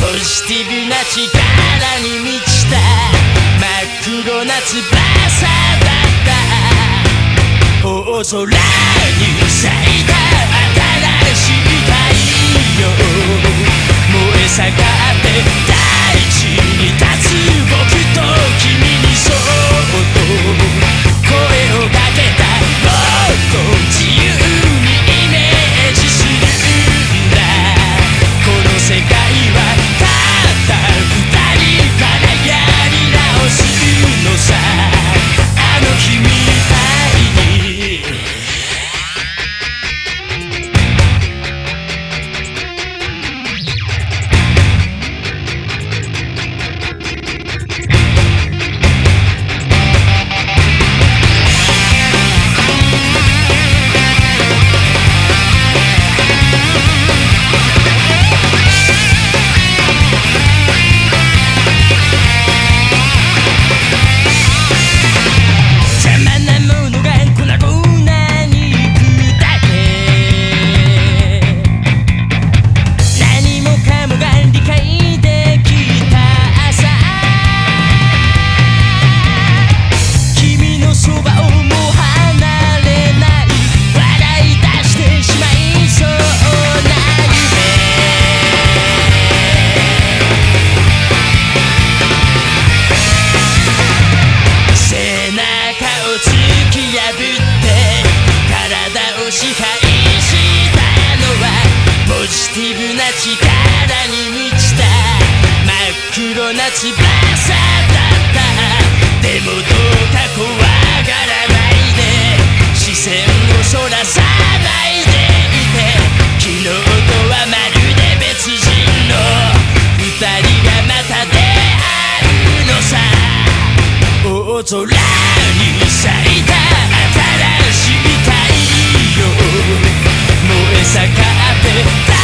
ポジティブな力に満ちた真っ黒な翼だった大空に咲いもどうか怖がらないで視線をそらさないでいて昨日とはまるで別人の二人がまた出会うのさ。大空に咲いた新しい太陽。燃え盛って世